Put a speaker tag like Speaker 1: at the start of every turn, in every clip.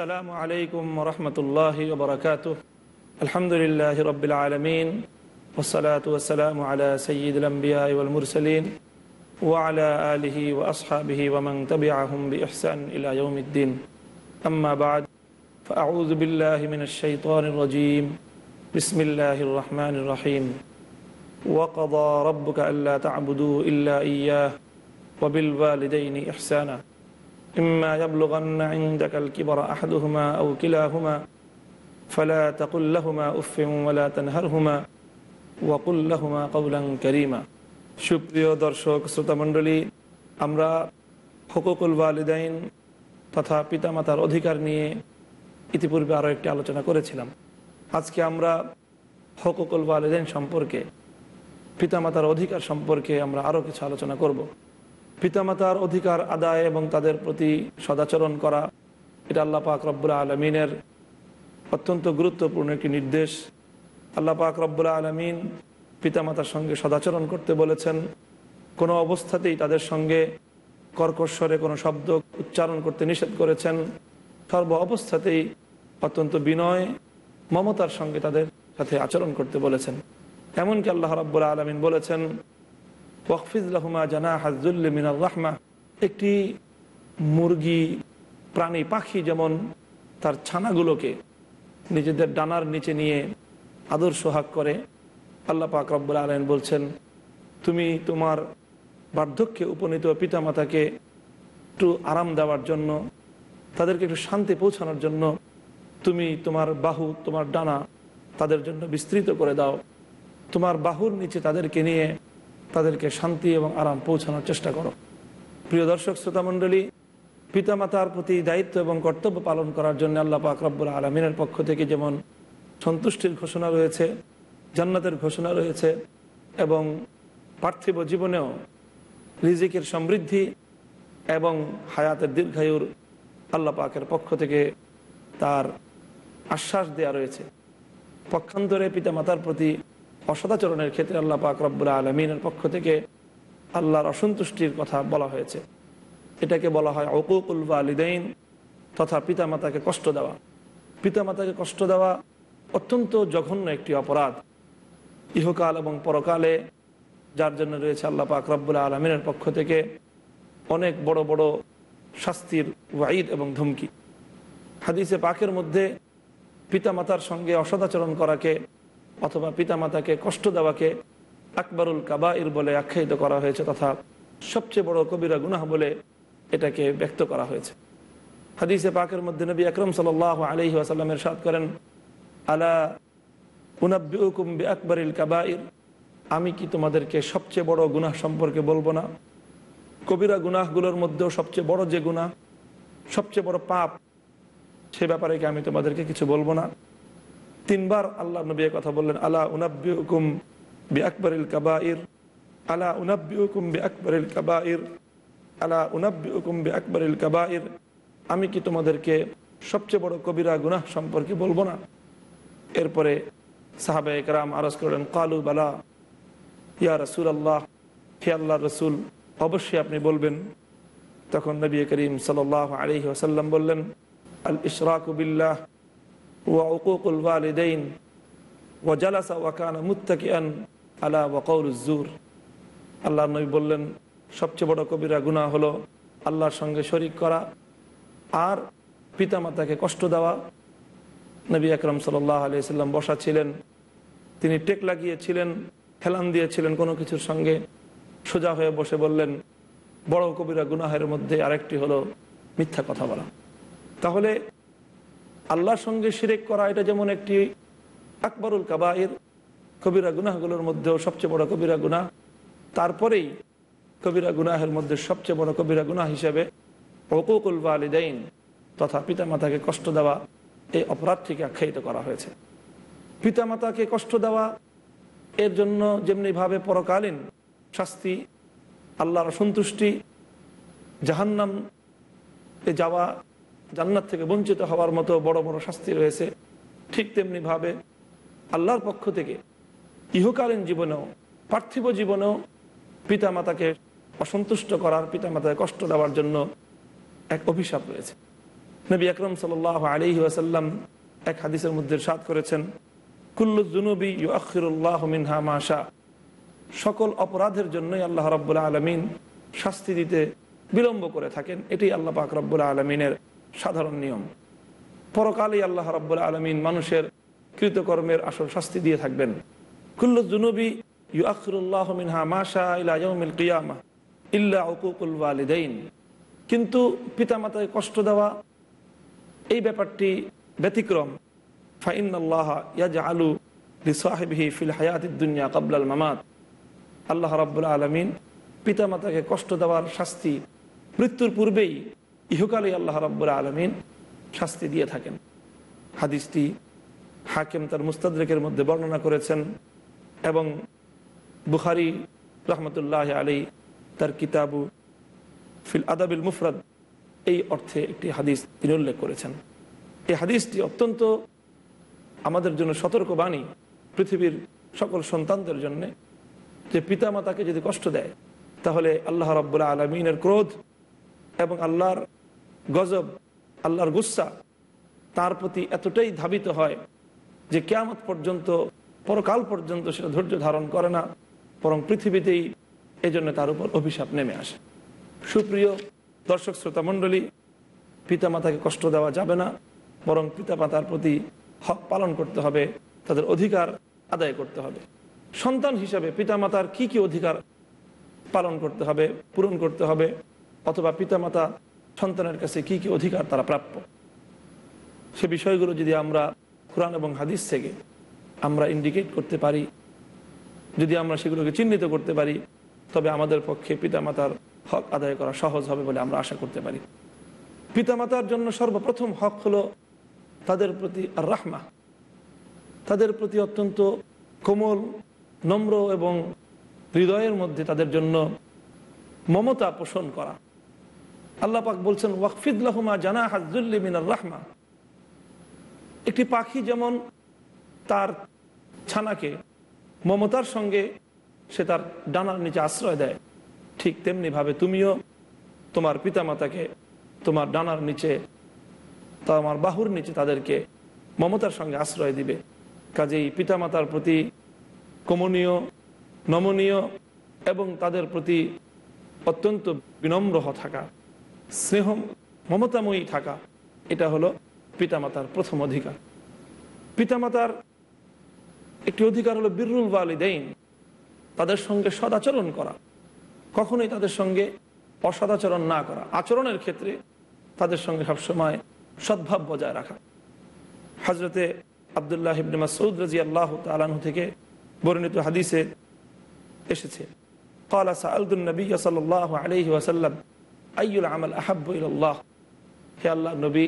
Speaker 1: السلام عليكم ورحمة الله وبركاته. الحمد لله رب العالمين والصلاة والسلام على سيد الأنبياء والمرسلين وعلى آله وأصحابه ومن تبعهم بإحسان إلى يوم الدين. أما بعد فأعوذ بالله من الشيطان الرجيم. بسم الله الرحمن الرحيم. وقضى ربك ألا تعبدوا إلا إياه وبالوالدين إحسانا. إما يبلغن عندك الكبر أحدهما أو كلاهما فلا تقل لهما أف ولا تنهرهما وقل لهما قولا كريما সুপ্রিয় দর্শক শ্রোতামণ্ডলী আমরা হকুকুল ওয়ালিদাইন তথা পিতামাতার অধিকার নিয়ে ইতিপূর্বে আরও একটি আলোচনা করেছিলাম আজকে আমরা হকুকুল ওয়ালিদাইন সম্পর্কে পিতামাতার অধিকার সম্পর্কে আমরা আরও কিছু আলোচনা করব পিতামাতার অধিকার আদায় এবং তাদের প্রতি সদাচরণ করা, এটা আল্লাহ পাক রব্বুল্লা আলমিনের অত্যন্ত গুরুত্বপূর্ণ একটি নির্দেশ। আল্লাহ পাক রব্বুল্লা আলমিন পিতামাতার সঙ্গে সদাচরণ করতে বলেছেন, কোনো অবস্থাতেই তাদের সঙ্গে কর্কশ্বরে কোনো শব্দ উচ্চারণ করতে নিষেধ করেছেন। সর্ব অবস্থাতেই অত্যন্ত বিনয়, মমতার সঙ্গে তাদের সাথে আচরণ করতে বলেছেন। এমনকি আল্লাহ রব্বুল্লা আলমিন বলেছেন ওয়াকফিজুল্লাহমা জানা হাজুল্লি মিনাল রাহমা। একটি মুরগি, প্রাণী, পাখি যেমন তার ছানাগুলোকে নিজেদের ডানার নিচে নিয়ে আদর সোহাগ করে, আল্লাহ পাক রব্বুল আলম বলছেন, তুমি তোমার বার্ধক্যে উপনীত পিতামাতাকে একটু আরাম দেওয়ার জন্য, তাদেরকে একটু শান্তি পৌঁছানোর জন্য তুমি তোমার বাহু, তোমার ডানা তাদের জন্য বিস্তৃত করে দাও। তোমার বাহুর নিচে তাদেরকে নিয়ে তাদেরকে শান্তি এবং আরাম পৌঁছানোর চেষ্টা করো। প্রিয় দর্শক, শ্রোতামণ্ডলী, পিতামাতার প্রতি দায়িত্ব এবং কর্তব্য পালন করার জন্য আল্লাহ পাক রব্বুল আলমিনের পক্ষ থেকে যেমন সন্তুষ্টির ঘোষণা রয়েছে, জান্নাতের ঘোষণা রয়েছে এবং পার্থিব জীবনেও রিজিকের সমৃদ্ধি এবং হায়াতের দীর্ঘায়ুর আল্লাহ পাকের পক্ষ থেকে তার আশ্বাস দেয়া রয়েছে। পক্ষান্তরে পিতামাতার প্রতি অসদাচরণের ক্ষেত্রে আল্লাহ পাক রব্বুল্লা আলমিনের পক্ষ থেকে আল্লাহর অসন্তুষ্টির কথা বলা হয়েছে। এটাকে বলা হয় অকুকুল ওয়ালিদাইন তথা পিতামাতাকে কষ্ট দেওয়া। পিতামাতাকে কষ্ট দেওয়া অত্যন্ত জঘন্য একটি অপরাধ। ইহকাল এবং পরকালে যার জন্য রয়েছে আল্লাহ পাক রব্বুল্লা আলমিনের পক্ষ থেকে অনেক বড় বড় শাস্তির ওয়াইদ এবং ধমকি। হাদিসে পাকের মধ্যে পিতামাতার সঙ্গে অসদাচরণ করাকে অথবা পিতামাতাকে কষ্ট দেওয়াকে আকবরুল কাবাইর বলে আখ্যায়িত করা হয়েছে তথা সবচেয়ে বড় কবিরা গুনাহ বলে এটাকে ব্যক্ত করা হয়েছে। হাদিসে পাকের মধ্যে নবী আকরম সাল আলহি আসাল্লামের সাদ করেন, আলা উনাব্বিউকুম বি আকবরিল কাবাইর আমি কি তোমাদেরকে সবচেয়ে বড় গুনাহ সম্পর্কে বলব না? কবিরা গুনাহগুলোর মধ্যেও সবচেয়ে বড় যে গুনাহ, সবচেয়ে বড় পাপ, সে ব্যাপারে কি আমি তোমাদেরকে কিছু বলব না? তিনবার আল্লাহ নবী কথা বললেন, আলা উনাব্বিউকুম বি আকবরিল কাবাইর, আলা উনাব্বিউকুম বি আকবরিল কাবাইর, আলা উনাব্বিউকুম বি আকবরিল কাবাইর, আমি কি তোমাদেরকে সবচেয়ে বড় কবিরা গুনাহ সম্পর্কে বলব না? এরপরে সাহাবে একরাম আরজ করলেন, কালু বালা, ইয়া রসুল আল্লাহ হে আল্লাহ রসুল, অবশ্যই আপনি বলবেন। তখন নবী করিম সাল আলহি আসাল্লাম বললেন আল ইশরাকুবিল্লাহ وعقوق الوالدين وجلس وكان متكئا على وقول الزور আল্লাহ নবী বললেন সবচেয়ে বড় কবিরা গুনাহ হলো আল্লাহর সঙ্গে শরিক করা আর পিতামাতাকে কষ্ট দেওয়া নবী আকরম সাল্লাহ আলিয়া সাল্লাম বসা ছিলেন তিনি টেক লাগিয়েছিলেন হেলান দিয়েছিলেন কোনো কিছুর সঙ্গে সোজা হয়ে বসে বললেন বড় কবিরা গুনাহের মধ্যে আরেকটি হলো মিথ্যা কথা বলা তাহলে আল্লাহর সঙ্গে শিরেক করা, এটা যেমন একটি আকবরুল কাবায়ের কবিরা গুনাহগুলোর মধ্যেও সবচেয়ে বড় কবিরা গুনাহ। তারপরেই কবিরা গুনাহের মধ্যে সবচেয়ে বড় কবিরা গুনাহ হিসেবে হকুকুল ওয়ালিদাইন তথা পিতামাতাকে কষ্ট দেওয়া, এই অপরাধটিকে আখ্যায়িত করা হয়েছে। পিতামাতাকে কষ্ট দেওয়া, এর জন্য যেমনিভাবে পরকালীন শাস্তি, আল্লাহর সন্তুষ্টি জাহান্নাম এ যাওয়া জান্নাত থেকে বঞ্চিত হওয়ার মতো বড় বড় শাস্তি রয়েছে। ঠিক তেমনিভাবে আল্লাহর পক্ষ থেকে ইহকালীন জীবনেও, পার্থিব জীবনেও পিতামাতাকে অসন্তুষ্ট করার, পিতামাতাকে কষ্ট দেওয়ার জন্য এক অভিশাপ রয়েছে। নবী আকরম সাল আলী ওয়াসাল্লাম এক হাদিসের মধ্যে সাত করেছেন, কুল্লু জুনুবি সকল অপরাধের জন্যই আল্লাহ রব্বুল্লা আলমিন শাস্তি দিতে বিলম্ব করে থাকেন। এটি আল্লাহ পাক আলমিনের সাধারণ নিয়ম। পরকালেই আল্লাহ রব্বুল্লা আলমিন মানুষের কৃতকর্মের আসল শাস্তি দিয়ে থাকবেন। কুল্লু জুনুবি ওয়ালিদাইন। কিন্তু পিতামাতাকে কষ্ট দেওয়া এই ব্যাপারটি ব্যতিক্রম। ফাইন আল্লাহ ইয়াজ আলু সাহেবহি ফিল মামাত। আল্লাহ রাবুল্লা আলমিন পিতামাতাকে কষ্ট দেওয়ার শাস্তি মৃত্যুর পূর্বেই ইহকালে আল্লাহ রাব্বুল আলমিন শাস্তি দিয়ে থাকেন। হাদিসটি হাকিম তার মুস্তাদ্রেকের মধ্যে বর্ণনা করেছেন এবং বুখারি রহমতুল্লাহ আলী তার কিতাবু ফিল আদাবিল মুফরাদ এই অর্থে একটি হাদিস তিনি উল্লেখ করেছেন। এই হাদিসটি অত্যন্ত আমাদের জন্য সতর্ক বাণী পৃথিবীর সকল সন্তানদের জন্য যে পিতামাতাকে যদি কষ্ট দেয়, তাহলে আল্লাহ রব্বুল্লা আলমিনের ক্রোধ এবং আল্লাহর গজব, আল্লাহর গুসা, তার প্রতি এতটাই ধাবিত হয় যে কেয়ামত পর্যন্ত, পরকাল পর্যন্ত সেটা ধৈর্য ধারণ করে না, বরং পৃথিবীতেই এজন্য তার উপর অভিশাপ নেমে আসে। সুপ্রিয় দর্শক শ্রোতা মণ্ডলী, পিতামাতাকে কষ্ট দেওয়া যাবে না, বরং পিতামাতার প্রতি হক পালন করতে হবে, তাদের অধিকার আদায় করতে হবে। সন্তান হিসাবে পিতামাতার কি কি অধিকার পালন করতে হবে, পূরণ করতে হবে, অথবা পিতামাতা সন্তানের কাছে কি কি অধিকার তারা প্রাপ্য? সে বিষয়গুলো যদি আমরা কোরআন এবং হাদিস থেকে আমরা ইন্ডিকেট করতে পারি, যদি আমরা সেগুলোকে চিহ্নিত করতে পারি, তবে আমাদের পক্ষে পিতামাতার হক আদায় করা সহজ হবে বলে আমরা আশা করতে পারি। পিতামাতার জন্য সর্বপ্রথম হক হলো তাদের প্রতি আর রাহমা। তাদের প্রতি অত্যন্ত কোমল, নম্র এবং হৃদয়ের মধ্যে তাদের জন্য মমতা পোষণ করা। আল্লাহ পাক বলছেন ওয়াকফিদুল্লাহমা জানা হাজুল্লি মিনার রাহমা। একটি পাখি যেমন তার ছানাকে মমতার সঙ্গে সে তার ডানার নিচে আশ্রয় দেয়, ঠিক তেমনিভাবে তুমিও তোমার পিতামাতাকে তোমার ডানার নিচে, তোমার বাহুর নিচে তাদেরকে মমতার সঙ্গে আশ্রয় দিবে। কাজেই পিতামাতার প্রতি কমনীয়, নমনীয় এবং তাদের প্রতি অত্যন্ত বিনম্র থাকা স্নেহ মমতাময়ী থাকা এটা হলো পিতামাতার প্রথম অধিকার পিতামাতার একটি অধিকার হলো বিরুল ওয়ালিদাইন তাদের সঙ্গে সদাচরণ করা কখনোই তাদের সঙ্গে অসদাচরণ না করা আচরণের ক্ষেত্রে তাদের সঙ্গে সবসময় সদ্ভাব বজায় রাখা হজরতে আবদুল্লাহ ইবনে মাসউদ রাজি আল্লাহ তালাহ থেকে বর্ণিত হাদিসে এসেছে قال سألت النبي صلى الله عليه وسلم আইয়ুল আমল আহাব্বুল্লাহ হে আল্লাহ নবী,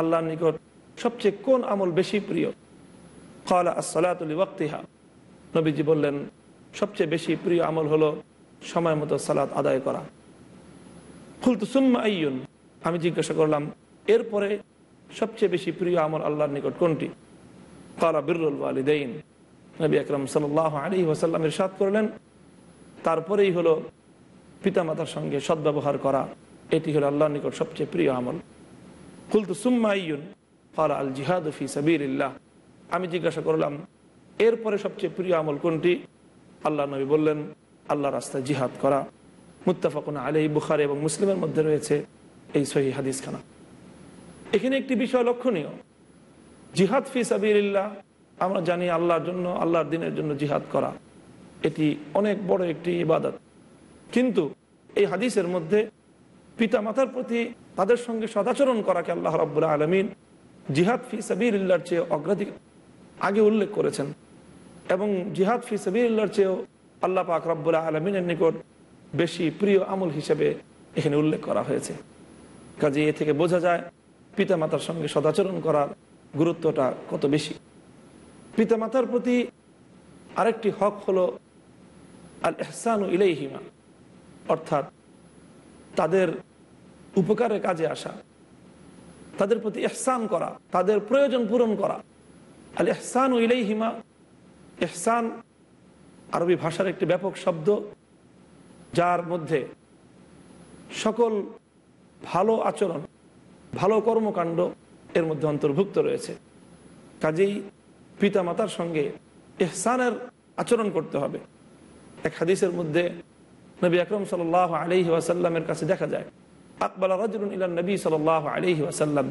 Speaker 1: আল্লাহর নিকট সবচেয়ে কোন আমল বেশি প্রিয়? কালা আসলাতুল ওয়াক্তিহা নবীজি বললেন, সবচেয়ে বেশি প্রিয় আমল হলো সময় মতো সালাত আদায় করা। ফুলতু সুম্মা আইয়ুন। আমি জিজ্ঞাসা করলাম, এরপরে সবচেয়ে বেশি প্রিয় আমল আল্লাহর নিকট কোনটি? কালা বিরুল আলিদাইন নবী আকরম সাল আলী ওয়াসাল্লাম ইরশাদ করলেন, তারপরেই হলো পিতামাতার সঙ্গে সদ্ব্যবহার করা, এটি হলো আল্লাহর নিকট সবচেয়ে প্রিয় আমল। খুলতু সুম্মা আইয়ুন কালা আল জিহাদ ফি সাবির আমি জিজ্ঞাসা করলাম, এরপরে সবচেয়ে প্রিয় আমল কোনটি? আল্লাহ নবী বললেন আল্লাহ রাস্তায় জিহাদ করা। মুত্তাফাকুন আলী বুখারি এবং মুসলিমের মধ্যে রয়েছে এই সহি হাদিস খানা এখানে একটি বিষয় লক্ষণীয়। জিহাদ ফি সাবিল্লাহ আমরা জানি আল্লাহর জন্য, আল্লাহর দিনের জন্য জিহাদ করা। এটি অনেক বড় একটি ইবাদত। কিন্তু এই হাদিসের মধ্যে পিতা মাতার প্রতি তাদের সঙ্গে সদাচরণ করাকে আল্লাহ রাবুল্লাহ আলমিন জিহাদ ফি সাবির চেয়ে অগ্রাধিক আগে উল্লেখ করেছেন এবং জিহাদ ফি সাবির চেয়েও আল্লাহ পাক রব্বুল্লাহ আলমিনের নিকট বেশি প্রিয় আমল হিসেবে এখানে উল্লেখ করা হয়েছে। কাজে এ থেকে বোঝা যায় পিতা মাতার সঙ্গে সদাচরণ করার গুরুত্বটা কত বেশি। পিতা মাতার প্রতি আরেকটি হক হলো আল এহসানু ইলাইহিমা। অর্থাৎ তাদের উপকারের কাজে আসা, তাদের প্রতি এহসান করা, তাদের প্রয়োজন পূরণ করা। আল এহসান ইলাইহিমা এহসান আরবি ভাষার একটি ব্যাপক শব্দ, যার মধ্যে সকল ভালো আচরণ, ভালো কর্মকাণ্ড এর মধ্যে অন্তর্ভুক্ত রয়েছে। কাজেই পিতা মাতার সঙ্গে এহসানের আচরণ করতে হবে। এক হাদিসের মধ্যে নবী আকরম সাল আলহি ওয়াসাল্লামের কাছে দেখা যায়, আকবাল রাজুল ইলান নবী সাল আলহি ওয়াসাল্লাম।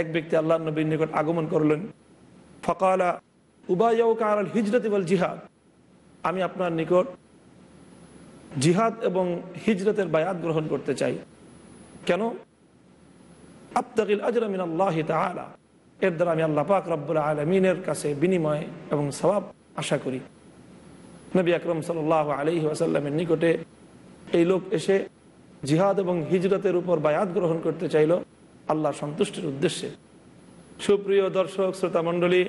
Speaker 1: এক ব্যক্তি আল্লাহ নবীর নিকট আগমন করলেন। ফকালা উবায়কা আল হিজরত বল জিহাদ। আমি আপনার নিকট জিহাদ এবং হিজরতের বায়াত গ্রহণ করতে চাই। কেন? আবতাকিল আজরামিন আল্লাহ তালা এর দ্বারা আমি আল্লাহ পাক রব্বুল আলমিনের কাছে বিনিময় এবং সবাব আশা করি। নবী আকরম সাল আলহি আসাল্লামের নিকটে এই লোক এসে জিহাদ এবং হিজরতের উপর বায়াত গ্রহণ করতে চাইল আল্লাহ সন্তুষ্টির উদ্দেশ্যে। সুপ্রিয় দর্শক, শ্রোতা মণ্ডলী,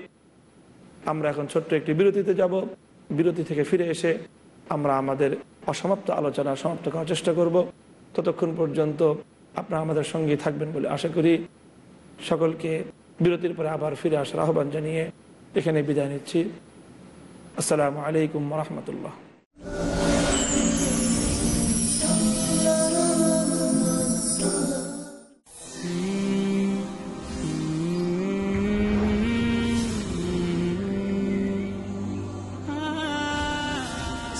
Speaker 1: আমরা এখন ছোট্ট একটি বিরতিতে যাব। বিরতি থেকে ফিরে এসে আমরা আমাদের অসমাপ্ত আলোচনা সমাপ্ত করার চেষ্টা করব। ততক্ষণ পর্যন্ত আপনারা আমাদের সঙ্গে থাকবেন বলে আশা করি। সকলকে বিরতির পরে আবার ফিরে আসার আহ্বান জানিয়ে এখানে বিদায় নিচ্ছি। আসসালামু আলাইকুম রহমতুল্লাহ।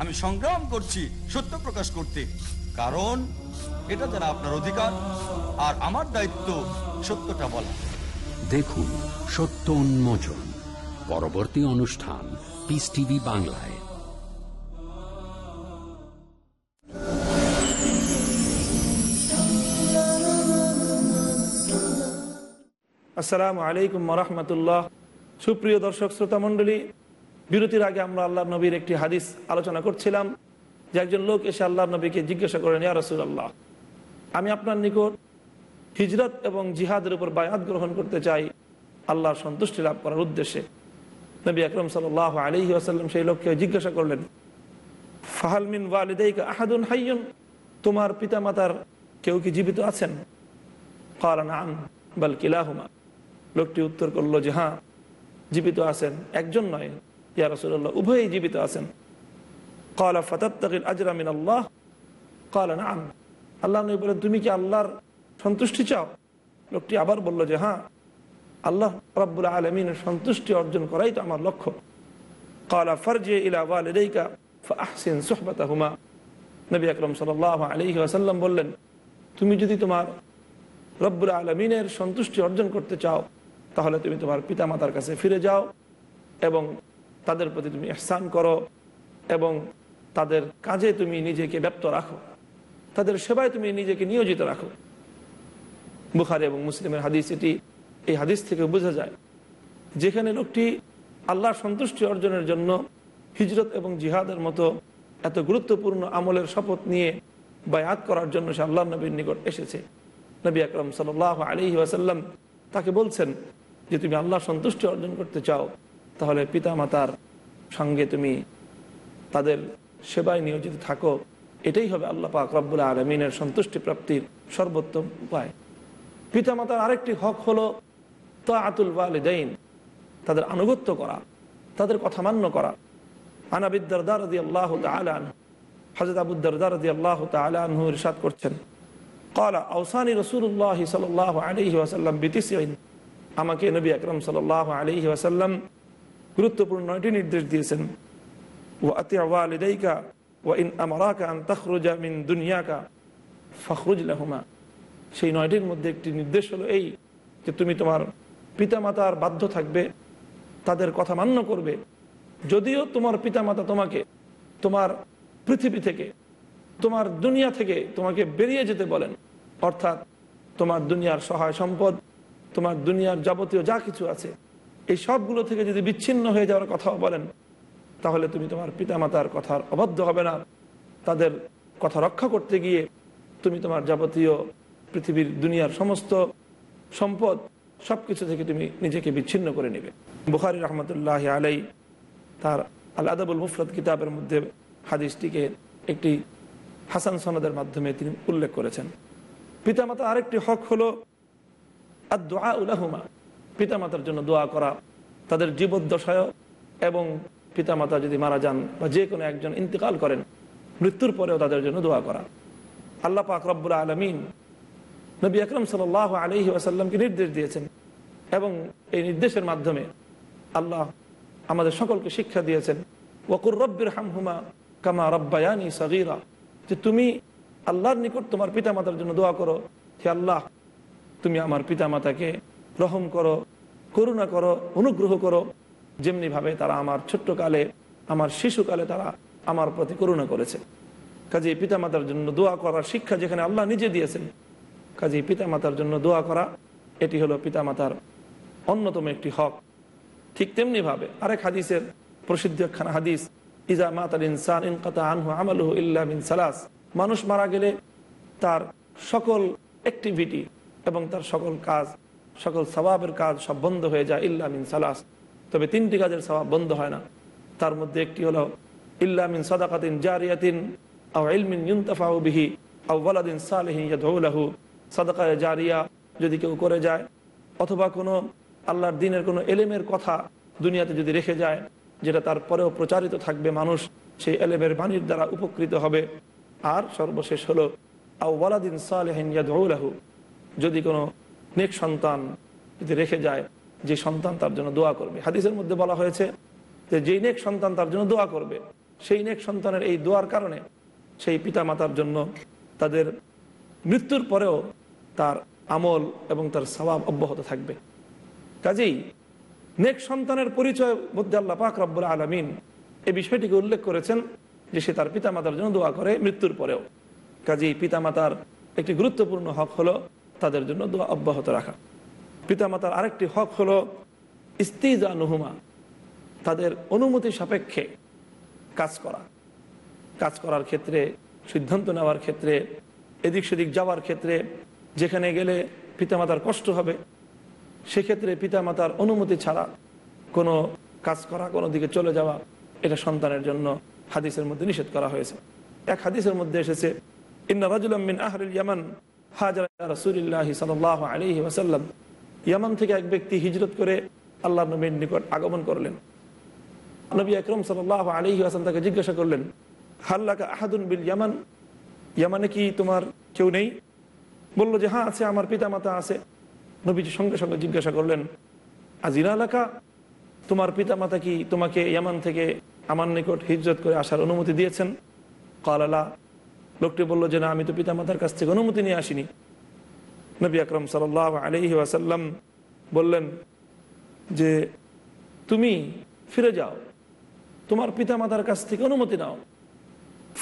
Speaker 2: আমি সংগ্রাম করছি সত্য প্রকাশ করতে। কারণ এটা যারা আপনার অধিকার আর আমার দায়িত্ব সত্যটা বলা।
Speaker 3: দেখুন সত্য উন্মোচন। পরবর্তী অনুষ্ঠান পিস টিভি বাংলায়।
Speaker 1: আসসালামু আলাইকুম রহমতুল্লাহ। সুপ্রিয় দর্শক শ্রোতা মণ্ডলী বিরতির আগে আমরা আল্লাহ নবীর একটি হাদিস আলোচনা করছিলাম, যে একজন লোক এসে আল্লাহ নবীকে জিজ্ঞাসা করেন, ইয়া রসুল আল্লাহ আমি আপনার নিকট হিজরত এবং জিহাদের উপর বায়াত গ্রহণ করতে চাই। আল্লাহর সন্তুষ্টি লাভ করার উদ্দেশ্যে। নবী আকরম সাল আলহি আসাল্লাম সেই লোককে জিজ্ঞাসা করলেন ফাহালমিন ওয়ালিদাইকা আহাদুন হাইয়ুন, তোমার পিতামাতার কেউ কি জীবিত আছেন? আম বাল কিলাহুমা। লোকটি উত্তর করল যে হ্যাঁ জীবিত আছেন, একজন নয়। ইয়া রসুল্লাহ উভয়ই জীবিত আছেন। কালা ফতাত্তাকিল আজরামিন আল্লাহ কালা না আম আল্লাহ নবী বলেন, তুমি কি আল্লাহর সন্তুষ্টি চাও? লোকটি আবার বলল যে হ্যাঁ আল্লাহ রব্বুল আলমিনের সন্তুষ্টি অর্জন করাই তো আমার লক্ষ্য। কালা ফরজে ইলা ওয়ালিদাইকা ফাহসিন সুহবাতাহুমা। নবী আকরম সাল আলী আসাল্লাম বললেন, তুমি যদি তোমার রব্বুল আলমিনের সন্তুষ্টি অর্জন করতে চাও, তাহলে তুমি তোমার পিতামাতার কাছে ফিরে যাও এবং তাদের প্রতি তুমি এহসান করো এবং তাদের কাজে তুমি নিজেকে ব্যপ্ত রাখো। তাদের সেবায় তুমি নিজেকে নিয়োজিত রাখো। বুখারি এবং মুসলিমের হাদিস এটি, এই হাদিস থেকে বোঝা যায়, যেখানে লোকটি আল্লাহ সন্তুষ্টি অর্জনের জন্য হিজরত এবং জিহাদের মতো এত গুরুত্বপূর্ণ আমলের শপথ নিয়ে বায়াত করার জন্য সে আল্লাহ নবীর নিকট এসেছে। নবী আকরম সাল আলী ওয়াসাল্লাম তাকে বলছেন যে, তুমি আল্লাহ সন্তুষ্টি অর্জন করতে চাও তাহলে পিতা মাতার সঙ্গে তুমি তাদের সেবায় নিয়োজিত থাকো। এটাই হবে আল্লাহ পাক রব্বুল আলমিনের সন্তুষ্টি প্রাপ্তির সর্বোত্তম উপায়। পিতামাতার আরেকটি হক হলো তা আতুল ওয়ালিদাইন, তাদের আনুগত্য করা, তাদের কথা মান্য করা। আনাবিদ্দারদার দি আল্লাহ তালান হজরত আবুদ্দারদার দি আল্লাহ তালাহু ইরশাদ করছেন কলা আউসানি রসুল্লাহ সাল আলহি ওয়াসাল্লাম বিতিসিন আমাকে নবী আকরম সাল আলহি ওয়াসাল্লাম গুরুত্বপূর্ণ নয়টি নির্দেশ দিয়েছেন। ও আতি ওয়ালিদাইকা ও ইন আমারাকা আন তখরুজা ফখরুজ লাহুমা। সেই নয়টির মধ্যে একটি নির্দেশ হলো এই যে তুমি তোমার পিতামাতার বাধ্য থাকবে, তাদের কথা মান্য করবে। যদিও তোমার পিতামাতা তোমাকে, তোমার পৃথিবী থেকে, তোমার দুনিয়া থেকে তোমাকে বেরিয়ে যেতে বলেন। অর্থাৎ তোমার দুনিয়ার সহায় সম্পদ, তোমার দুনিয়ার যাবতীয় যা কিছু আছে এই সবগুলো থেকে যদি বিচ্ছিন্ন হয়ে যাওয়ার কথাও বলেন, তাহলে তুমি তোমার পিতামাতার কথার অবাধ্য হবে না। তাদের কথা রক্ষা করতে গিয়ে তুমি তোমার যাবতীয় পৃথিবীর দুনিয়ার সমস্ত সম্পদ সব কিছু থেকে তুমি নিজেকে বিচ্ছিন্ন করে নেবে। বুখারি রহমতুল্লাহ আলাই তার আল আদাবুল মুফরত কিতাবের মধ্যে হাদিসটিকে একটি হাসান সনদের মাধ্যমে তিনি উল্লেখ করেছেন। পিতামাতা আরেকটি হক হলো আর দোয়া উলাহুমা পিতামাতার জন্য দোয়া করা, তাদের জীবদ্দশায় এবং পিতামাতা যদি মারা যান বা যে কোনো একজন ইন্তেকাল করেন, মৃত্যুর পরেও তাদের জন্য দোয়া করা। আল্লাহ পাক রব্বুল আলমিন নবী আকরম সাল আলহি আসাল্লামকে নির্দেশ দিয়েছেন এবং এই নির্দেশের মাধ্যমে আল্লাহ আমাদের সকলকে শিক্ষা দিয়েছেন ওকুর রব্বির হামহুমা কামা রব্বায়ানি সগিরা যে তুমি আল্লাহর নিকট তোমার পিতামাতার জন্য দোয়া করো, হে আল্লাহ, তুমি আমার পিতামাতাকে রহম করো, করুণা করো, অনুগ্রহ করো। যেমনিভাবে তারা আমার ছোট্টকালে, আমার শিশুকালে তারা আমার প্রতি করুণা করেছে। কাজে পিতামাতার জন্য দোয়া করার শিক্ষা যেখানে আল্লাহ নিজে দিয়েছেন কাজে পিতামাতার জন্য দোয়া করা, এটি হলো পিতামাতার অন্যতম একটি হক। ঠিক তেমনিভাবে আরেক হাদিসের প্রসিদ্ধ একখানা হাদিস, ইজা মাতাল ইনসান ইনকাতা আনহু আমালুহু মিন সালাস। মানুষ মারা গেলে তার সকল অ্যাক্টিভিটি এবং তার সকল কাজ সকল সবাবের কাজ সব বন্ধ হয়ে যায়, ইল্লা মিন সালাস। তবে তিনটি কাজের স্বভাব বন্ধ হয় না। তার মধ্যে একটি হলো, ইল্লা মিন সদাকাতিন জারিয়াতিন, আও ইলমিন ইউনতাফাউ বিহি, আও ওয়ালাদিন সালেহিন ইয়াদউলাহু সাদাকায় জারিয়া যদি কেউ করে যায়, অথবা কোনো আল্লাহর দিনের কোনো এলেমের কথা দুনিয়াতে যদি রেখে যায়, যেটা তারপরেও প্রচারিত থাকবে মানুষ, সেই এলেমের বাণীর দ্বারা উপকৃত হবে। আর সর্বশেষ হলো, আও ওয়ালাদিন সালেহিন ইয়াদউলাহু যদি কোনো নেক সন্তান যদি রেখে যায়, যে সন্তান তার জন্য দোয়া করবে। হাদিসের মধ্যে বলা হয়েছে যে, যেই নেক সন্তান তার জন্য দোয়া করবে, সেই নেক সন্তানের এই দোয়ার কারণে সেই পিতা মাতার জন্য তাদের মৃত্যুর পরেও তার আমল এবং তার স্বভাব অব্যাহত থাকবে। কাজেই নেক সন্তানের পরিচয় মধ্যে আল্লাহ পাক রব্বুল আলমিন এই বিষয়টিকে উল্লেখ করেছেন যে, সে তার পিতামাতার জন্য দোয়া করে মৃত্যুর পরেও। কাজেই পিতামাতার একটি গুরুত্বপূর্ণ হক হলো তাদের জন্য দোয়া অব্যাহত রাখা। পিতামাতার আরেকটি হক হলো ইস্তিজা নুহুমা তাদের অনুমতি সাপেক্ষে কাজ করা। কাজ করার ক্ষেত্রে, সিদ্ধান্ত নেওয়ার ক্ষেত্রে, এদিক সেদিক যাওয়ার ক্ষেত্রে, যেখানে গেলে পিতামাতার কষ্ট হবে, সেক্ষেত্রে পিতামাতার অনুমতি ছাড়া কোনো কাজ করা, কোনো দিকে চলে যাওয়া, এটা সন্তানের জন্য হাদিসের মধ্যে নিষেধ করা হয়েছে। এক হাদিসের মধ্যে এসেছে, ইন্না রাজুলামিন আহরুল ইয়ামান হাজার রসুলিল্লাহি ইয়ামান থেকে এক ব্যক্তি হিজরত করে আল্লাহ নবীর নিকট আগমন করলেন। নবী আকরম সাল আলহি আসাম তাকে জিজ্ঞাসা করলেন হাল্লাকা আহাদুন বিল ইয়ামান? ইয়ামানে কি তোমার কেউ নেই? বলল যে হ্যাঁ আছে, আমার পিতা মাতা আছে। নবীজি সঙ্গে সঙ্গে জিজ্ঞাসা করলেন আজিরা এলাকা তোমার পিতা মাতা কি তোমাকে ইয়ামান থেকে আমার নিকট হিজরত করে আসার অনুমতি দিয়েছেন? কালালা লোকটি বলল, যে না, আমি তো পিতামাতার কাছ থেকে অনুমতি নিয়ে আসিনি। নবী আকরম সাল আলহি ওয়াসাল্লাম বললেন, যে তুমি ফিরে যাও, তোমার পিতামাতার কাছ থেকে অনুমতি নাও।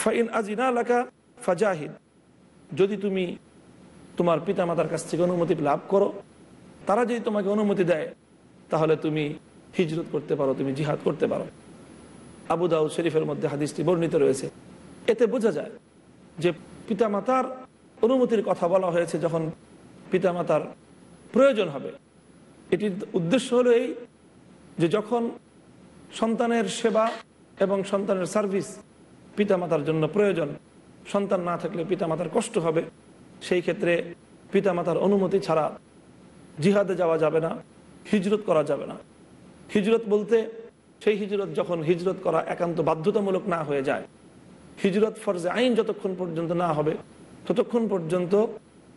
Speaker 1: ফাইন আজিনা লাকা ফাজাহিদ। যদি তুমি তোমার পিতামাতার কাছ থেকে অনুমতি লাভ করো, তারা যদি তোমাকে অনুমতি দেয়, তাহলে তুমি হিজরত করতে পারো, তুমি জিহাদ করতে পারো। আবু দাউদ শরীফের মধ্যে হাদিসটি বর্ণিত রয়েছে। এতে বোঝা যায় যে পিতামাতার অনুমতির কথা বলা হয়েছে যখন পিতামাতার প্রয়োজন হবে। এটির উদ্দেশ্য হলো এই যে যখন সন্তানের সেবা এবং সন্তানের সার্ভিস পিতামাতার জন্য প্রয়োজন, সন্তান না থাকলে পিতামাতার কষ্ট হবে, সেই ক্ষেত্রে পিতামাতার অনুমতি ছাড়া জিহাদে যাওয়া যাবে না, হিজরত করা যাবে না। হিজরত বলতে সেই হিজরত যখন হিজরত করা একান্ত বাধ্যতামূলক না হয়ে যায় হিজরত ফরজে আইন যতক্ষণ পর্যন্ত না হবে, ততক্ষণ পর্যন্ত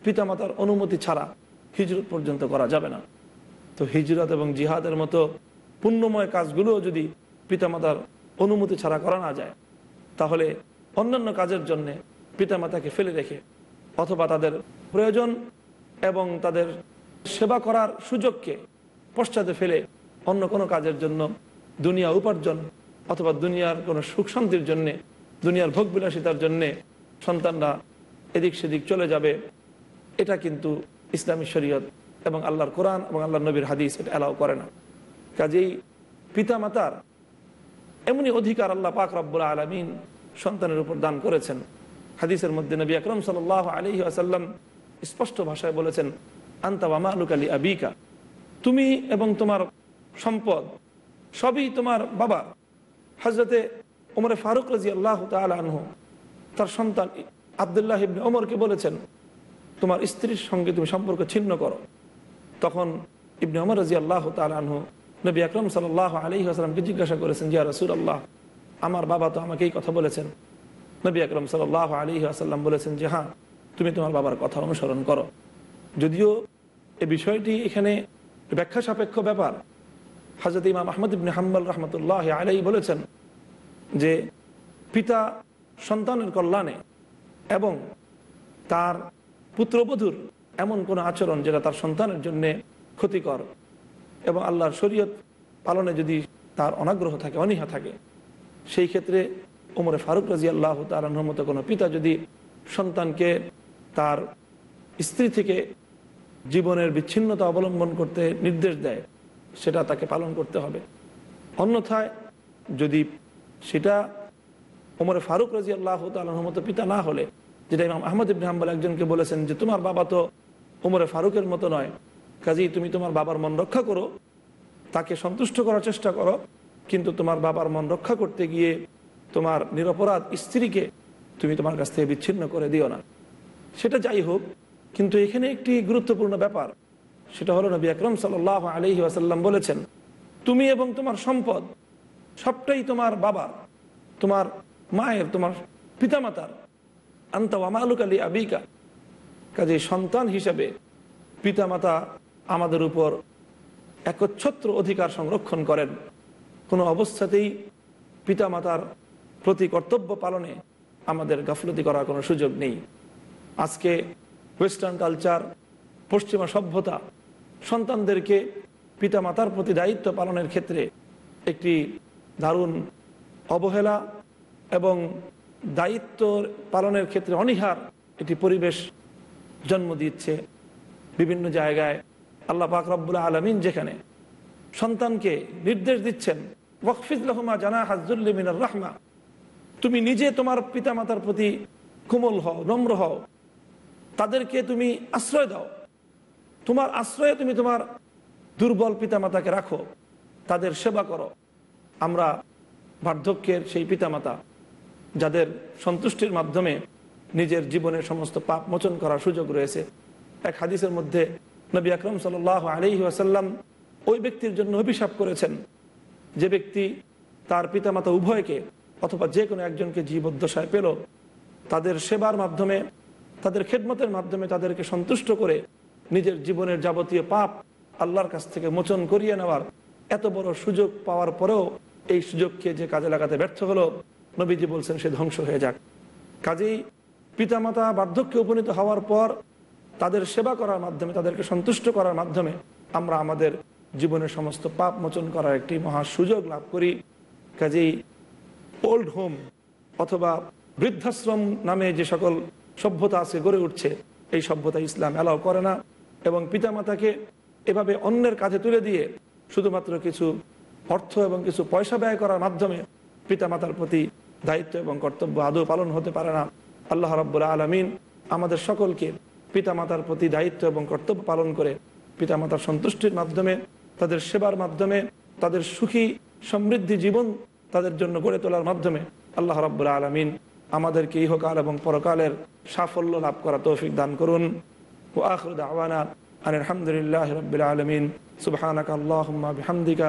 Speaker 1: পিতামাতার অনুমতি ছাড়া হিজরত পর্যন্ত করা যাবে না। তো হিজরত এবং জিহাদের মতো পুণ্যময় কাজগুলো যদি পিতামাতার অনুমতি ছাড়া করা না যায়, তাহলে অন্যান্য কাজের জন্যে পিতামাতাকে ফেলে রেখে অথবা তাদের প্রয়োজন এবং তাদের সেবা করার সুযোগকে পশ্চাতে ফেলে অন্য কোনো কাজের জন্য দুনিয়া উপার্জন অথবা দুনিয়ার কোনো সুখ শান্তির জন্যে দুনিয়ার ভোগবিলাসিতার জন্যে সন্তানরা এদিক সেদিক চলে যাবে। এটা কিন্তু ইসলামী শরীয়ত এবং আল্লাহর কোরআন এবং আল্লাহ নবীর হাদিস এটা অ্যালাউ করে না। কাজেই পিতামাতার এমনই অধিকার আল্লাহ পাক রব্বুল আলমিন সন্তানের উপর দান করেছেন। হাদিসের মধ্যে নবী আকরম সাল আলী আসাল্লাম স্পষ্ট ভাষায় বলেছেন, আন্তা মালুক আলী আবিকা। তুমি এবং তোমার সম্পদ সবই তোমার বাবা হজরতে ওমরে ফারুক রাজি আল্লাহ আনহ, তার সন্তান আবদুল্লাহ ইবনে ওমরকে বলেছেন, তোমার স্ত্রীর সঙ্গে তুমি সম্পর্ক ছিন্ন করো। তখন ইবনে ওমর রাজি আল্লাহ আনহু নবী আকরম সাল আলী আসলামকে জিজ্ঞাসা করেছেন জিয়া রসুল আল্লাহ আমার বাবা তো আমাকে এই কথা বলেছেন। নবী আকরম সাল আলী আসাল্লাম বলেছেন যে হ্যাঁ তুমি তোমার বাবার কথা অনুসরণ করো। যদিও এ বিষয়টি এখানে ব্যাখ্যা সাপেক্ষ ব্যাপার। হাজরত ইমাম আহমদ ইবনে হাম্বাল রহমতুল্লাহ আলাই বলেছেন যে পিতা সন্তানের কল্যাণে এবং তার পুত্রবধূর এমন কোনো আচরণ যেটা তার সন্তানের জন্য ক্ষতিকর এবং আল্লাহর শরীয়ত পালনে যদি তার অনাগ্রহ থাকে, অনীহা থাকে, সেই ক্ষেত্রে ওমরে ফারুক রাজি আল্লাহ তালার মতো কোনো পিতা যদি সন্তানকে তার স্ত্রী থেকে জীবনের বিচ্ছিন্নতা অবলম্বন করতে নির্দেশ দেয়, সেটা তাকে পালন করতে হবে। অন্যথায় যদি সেটা ওমরে ফারুক রাজি আল্লাহ তালার মতো পিতা না হলে, যেটা ইমাম আহমদ ইবনে হাম্বাল একজনকে বলেছেন যে, তোমার বাবা তো ওমরে ফারুকের মতো নয়। কাজেই তুমি তোমার বাবার মন রক্ষা করো, তাকে সন্তুষ্ট করার চেষ্টা করো, কিন্তু তোমার বাবার মন রক্ষা করতে গিয়ে তোমার নিরপরাধ স্ত্রীকে তুমি তোমার কাছ থেকে বিচ্ছিন্ন করে দিও না। সেটা যাই হোক, কিন্তু এখানে একটি গুরুত্বপূর্ণ ব্যাপার। সেটা হলো নবী আকরম সাল আলহি আসাল্লাম বলেছেন, তুমি এবং তোমার সম্পদ সবটাই তোমার বাবার, তোমার মায়ের, তোমার পিতামাতার। আন্ত আমালুক আলী আবিকা। কাজে সন্তান হিসেবে পিতামাতা আমাদের উপর একচ্ছত্র অধিকার সংরক্ষণ করেন। কোনো অবস্থাতেই পিতামাতার প্রতি কর্তব্য পালনে আমাদের গাফলতি করার কোনো সুযোগ নেই। আজকে ওয়েস্টার্ন কালচার, পশ্চিমা সভ্যতা সন্তানদেরকে পিতামাতার প্রতি দায়িত্ব পালনের ক্ষেত্রে একটি দারুণ অবহেলা এবং দায়িত্ব পালনের ক্ষেত্রে অনীহার একটি পরিবেশ জন্ম দিচ্ছে বিভিন্ন জায়গায়। আল্লাহ পাক রব্বুল্লাহ আলমিন যেখানে সন্তানকে নির্দেশ দিচ্ছেন ওয়কফিজ রহমা জানা হাজুল্লিমিনার রাহমা তুমি নিজে তোমার পিতামাতার প্রতি কোমল হও, নম্র হও। তাদেরকে তুমি আশ্রয় দাও। তোমার আশ্রয়ে তুমি তোমার দুর্বল পিতামাতাকে রাখো। তাদের সেবা করো। আমরা বার্ধক্যের সেই পিতামাতা, যাদের সন্তুষ্টির মাধ্যমে নিজের জীবনের সমস্ত পাপ মোচন করার সুযোগ রয়েছে। এক হাদিসের মধ্যে নবী আকরম সাল আলি আসাল্লাম ওই ব্যক্তির জন্য অভিশাপ করেছেন। যে ব্যক্তি তার পিতামাতা উভয়কে অথবা যে কোনো একজনকে জীবদ্দশায় পেল, তাদের সেবার মাধ্যমে, তাদের খেদমতের মাধ্যমে তাদেরকে সন্তুষ্ট করে নিজের জীবনের যাবতীয় পাপ আল্লাহর কাছ থেকে মোচন করিয়ে নেওয়ার এত বড় সুযোগ পাওয়ার পরেও এই সুযোগকে যে কাজে লাগাতে ব্যর্থ হলো, নবীজি বলছেন সে ধ্বংস হয়ে যাক। কাজেই পিতামাতা বার্ধক্যে উপনীত হওয়ার পর তাদের সেবা করার মাধ্যমে, তাদেরকে সন্তুষ্ট করার মাধ্যমে আমরা আমাদের জীবনের সমস্ত পাপ মোচন করার একটি মহা সুযোগ লাভ করি। কাজেই ওল্ড হোম অথবা বৃদ্ধাশ্রম নামে যে সকল সভ্যতা আছে, গড়ে উঠছে, এই সভ্যতা ইসলাম অ্যালাউ করে না এবং পিতামাতাকে এভাবে অন্যের কাছে তুলে দিয়ে শুধুমাত্র কিছু অর্থ এবং কিছু পয়সা ব্যয় করার মাধ্যমে পিতামাতার প্রতি দায়িত্ব এবং কর্তব্য আদৌ পালন হতে পারে না। আল্লাহ রব্বুল আলমিন আমাদের সকলকে পিতামাতার প্রতি দায়িত্ব এবং কর্তব্য পালন করে পিতামাতার সন্তুষ্টির মাধ্যমে, তাদের সেবার মাধ্যমে, তাদের সুখী, সমৃদ্ধি জীবন তাদের জন্য গড়ে তোলার মাধ্যমে আল্লাহ রব্বুল আলমিন আমাদেরকে ইহকাল এবং পরকালের সাফল্য লাভ করা তৌফিক দান করুন। ও আখরুদ আওয়ানা আলহামদুলিল্লাহ রবিল আলমিন। আল্লাহুম্মা বিহামদিকা